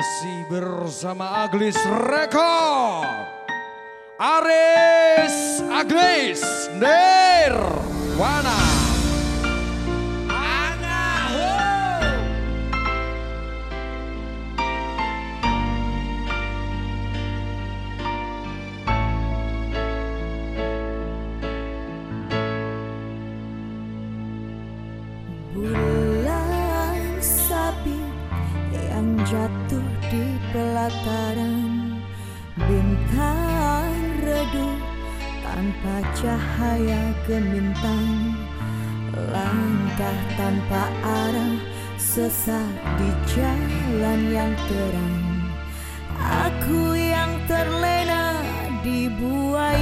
Masih bersama Aglies Record. Aries Aglies Nirwana. Bulan pelataran Bintang redup tanpa cahaya gemintang. Langkah tanpa arah sesat di jalan yang terang. Aku yang terlena dibuai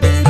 Dios